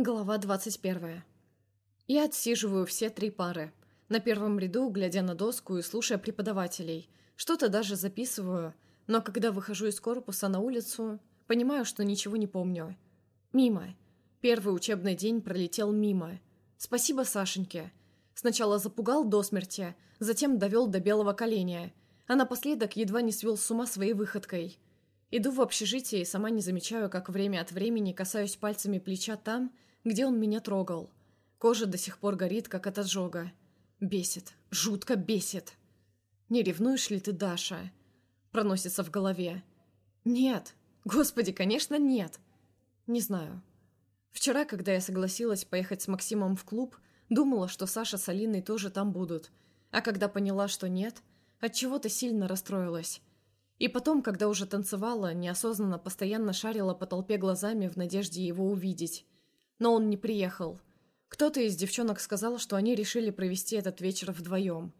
Глава 21. Я отсиживаю все три пары. На первом ряду, глядя на доску и слушая преподавателей. Что-то даже записываю, но когда выхожу из корпуса на улицу, понимаю, что ничего не помню. Мимо. Первый учебный день пролетел мимо. Спасибо Сашеньке. Сначала запугал до смерти, затем довел до белого коленя, а напоследок едва не свел с ума своей выходкой. Иду в общежитие и сама не замечаю, как время от времени касаюсь пальцами плеча там, где он меня трогал. Кожа до сих пор горит, как от ожога. Бесит, жутко бесит. «Не ревнуешь ли ты, Даша?» Проносится в голове. «Нет. Господи, конечно, нет. Не знаю. Вчера, когда я согласилась поехать с Максимом в клуб, думала, что Саша с Алиной тоже там будут. А когда поняла, что нет, от чего то сильно расстроилась. И потом, когда уже танцевала, неосознанно постоянно шарила по толпе глазами в надежде его увидеть но он не приехал. Кто-то из девчонок сказал, что они решили провести этот вечер вдвоем.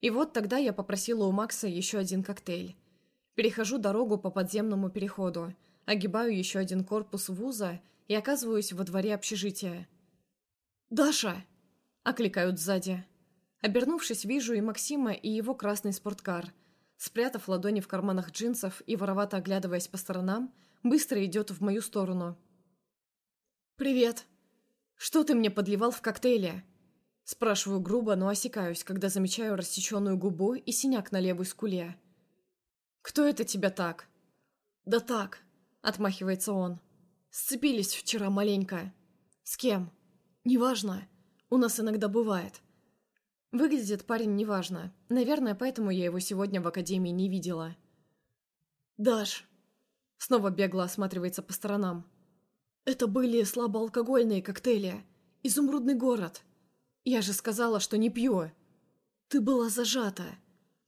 И вот тогда я попросила у Макса еще один коктейль. Перехожу дорогу по подземному переходу, огибаю еще один корпус вуза и оказываюсь во дворе общежития. «Даша!» – окликают сзади. Обернувшись, вижу и Максима, и его красный спорткар. Спрятав ладони в карманах джинсов и воровато оглядываясь по сторонам, быстро идет в мою сторону – «Привет. Что ты мне подливал в коктейле?» Спрашиваю грубо, но осекаюсь, когда замечаю рассеченную губу и синяк на левой скуле. «Кто это тебя так?» «Да так», — отмахивается он. «Сцепились вчера маленько». «С кем?» «Неважно. У нас иногда бывает». Выглядит парень неважно. Наверное, поэтому я его сегодня в академии не видела. «Даш». Снова бегло осматривается по сторонам. Это были слабоалкогольные коктейли. Изумрудный город. Я же сказала, что не пью. Ты была зажата.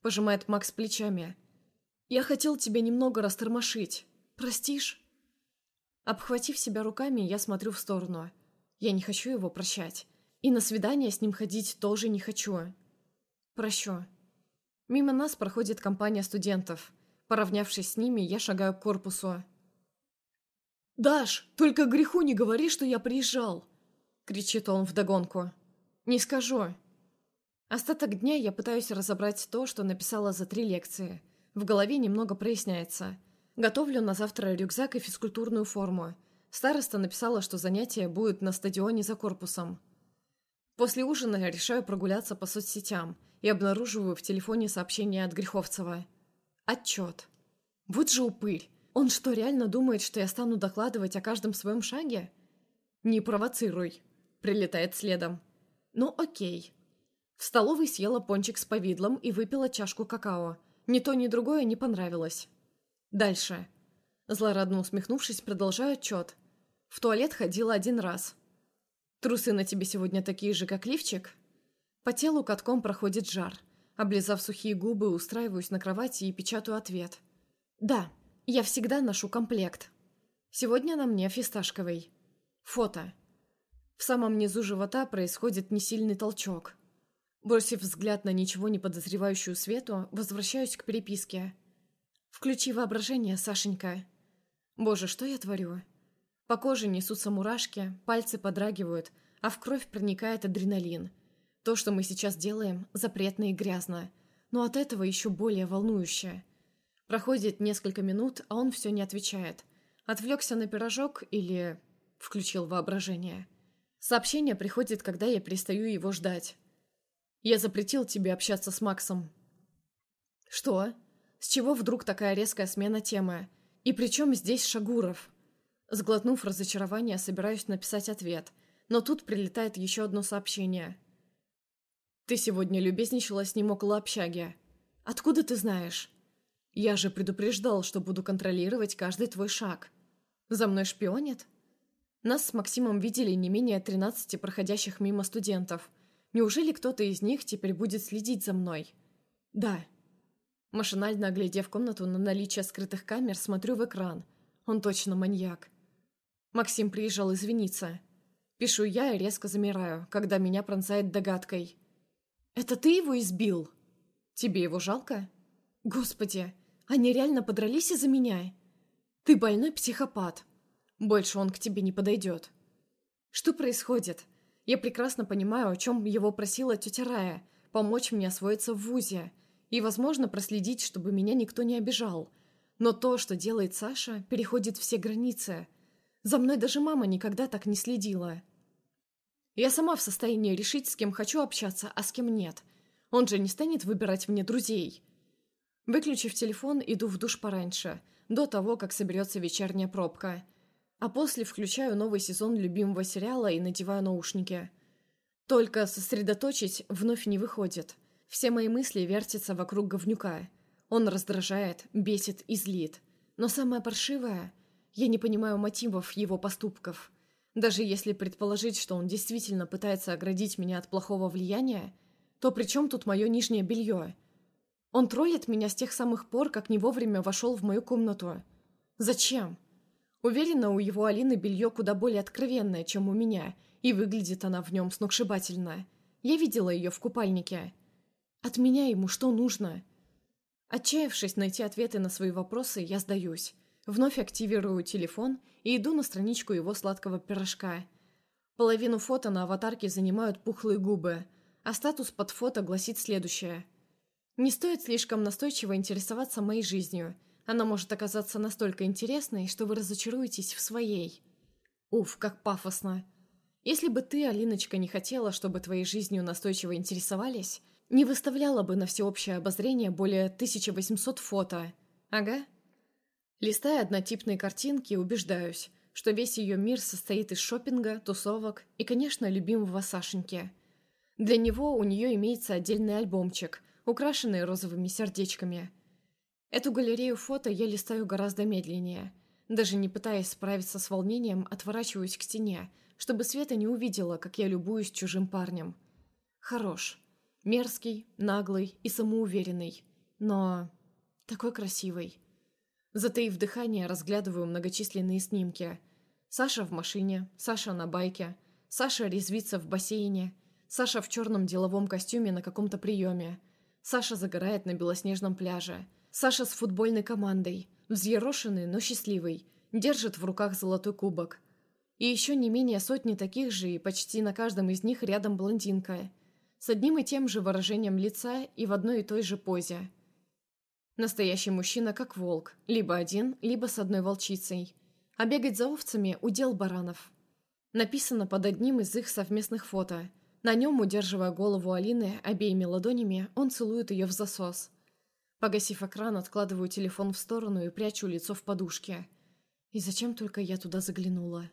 Пожимает Макс плечами. Я хотел тебя немного растормошить. Простишь? Обхватив себя руками, я смотрю в сторону. Я не хочу его прощать. И на свидание с ним ходить тоже не хочу. Прощу. Мимо нас проходит компания студентов. Поравнявшись с ними, я шагаю к корпусу. «Даш, только греху не говори, что я приезжал!» — кричит он вдогонку. «Не скажу». Остаток дня я пытаюсь разобрать то, что написала за три лекции. В голове немного проясняется. Готовлю на завтра рюкзак и физкультурную форму. Староста написала, что занятие будет на стадионе за корпусом. После ужина решаю прогуляться по соцсетям и обнаруживаю в телефоне сообщение от Греховцева. Отчет. Вот же упырь. Он что, реально думает, что я стану докладывать о каждом своем шаге? Не провоцируй. Прилетает следом. Ну окей. В столовой съела пончик с повидлом и выпила чашку какао. Ни то, ни другое не понравилось. Дальше. Злорадно усмехнувшись, продолжаю отчет. В туалет ходила один раз. Трусы на тебе сегодня такие же, как лифчик? По телу катком проходит жар. Облизав сухие губы, устраиваюсь на кровати и печатаю ответ. «Да». Я всегда ношу комплект. Сегодня на мне фисташковый. Фото. В самом низу живота происходит несильный толчок. Бросив взгляд на ничего не подозревающую Свету, возвращаюсь к переписке. «Включи воображение, Сашенька». Боже, что я творю? По коже несутся мурашки, пальцы подрагивают, а в кровь проникает адреналин. То, что мы сейчас делаем, запретно и грязно, но от этого еще более волнующе. Проходит несколько минут, а он все не отвечает. Отвлекся на пирожок или... Включил воображение. Сообщение приходит, когда я перестаю его ждать. «Я запретил тебе общаться с Максом». «Что? С чего вдруг такая резкая смена темы? И при чем здесь Шагуров?» Сглотнув разочарование, собираюсь написать ответ, но тут прилетает еще одно сообщение. «Ты сегодня любезничала с ним около общаги. Откуда ты знаешь?» Я же предупреждал, что буду контролировать каждый твой шаг. За мной шпионит? Нас с Максимом видели не менее 13 проходящих мимо студентов. Неужели кто-то из них теперь будет следить за мной? Да. Машинально оглядев комнату на наличие скрытых камер, смотрю в экран. Он точно маньяк. Максим приезжал извиниться. Пишу я и резко замираю, когда меня пронзает догадкой. «Это ты его избил?» «Тебе его жалко?» «Господи, они реально подрались из-за меня? Ты больной психопат. Больше он к тебе не подойдет. Что происходит? Я прекрасно понимаю, о чем его просила тетя Рая, помочь мне освоиться в ВУЗе и, возможно, проследить, чтобы меня никто не обижал. Но то, что делает Саша, переходит все границы. За мной даже мама никогда так не следила. Я сама в состоянии решить, с кем хочу общаться, а с кем нет. Он же не станет выбирать мне друзей. Выключив телефон, иду в душ пораньше, до того, как соберется вечерняя пробка. А после включаю новый сезон любимого сериала и надеваю наушники. Только сосредоточить вновь не выходит. Все мои мысли вертятся вокруг говнюка. Он раздражает, бесит и злит. Но самое паршивое – я не понимаю мотивов его поступков. Даже если предположить, что он действительно пытается оградить меня от плохого влияния, то при чем тут мое нижнее белье? Он троллит меня с тех самых пор, как не вовремя вошел в мою комнату. Зачем? Уверена, у его Алины белье куда более откровенное, чем у меня, и выглядит она в нем сногсшибательно. Я видела ее в купальнике. От меня ему что нужно? Отчаявшись найти ответы на свои вопросы, я сдаюсь. Вновь активирую телефон и иду на страничку его сладкого пирожка. Половину фото на аватарке занимают пухлые губы, а статус под фото гласит следующее – не стоит слишком настойчиво интересоваться моей жизнью. Она может оказаться настолько интересной, что вы разочаруетесь в своей. Уф, как пафосно. Если бы ты, Алиночка, не хотела, чтобы твоей жизнью настойчиво интересовались, не выставляла бы на всеобщее обозрение более 1800 фото. Ага. Листая однотипные картинки, убеждаюсь, что весь ее мир состоит из шопинга, тусовок и, конечно, любимого Сашеньки. Для него у нее имеется отдельный альбомчик – украшенные розовыми сердечками. Эту галерею фото я листаю гораздо медленнее. Даже не пытаясь справиться с волнением, отворачиваюсь к стене, чтобы Света не увидела, как я любуюсь чужим парнем. Хорош. Мерзкий, наглый и самоуверенный. Но такой красивый. Затаив дыхание, разглядываю многочисленные снимки. Саша в машине, Саша на байке, Саша резвится в бассейне, Саша в черном деловом костюме на каком-то приеме – Саша загорает на белоснежном пляже. Саша с футбольной командой, взъерошенный, но счастливый, держит в руках золотой кубок. И еще не менее сотни таких же, и почти на каждом из них рядом блондинка. С одним и тем же выражением лица и в одной и той же позе. Настоящий мужчина как волк, либо один, либо с одной волчицей. А бегать за овцами – удел баранов. Написано под одним из их совместных фото – на нем, удерживая голову Алины обеими ладонями, он целует ее в засос. Погасив экран, откладываю телефон в сторону и прячу лицо в подушке. И зачем только я туда заглянула?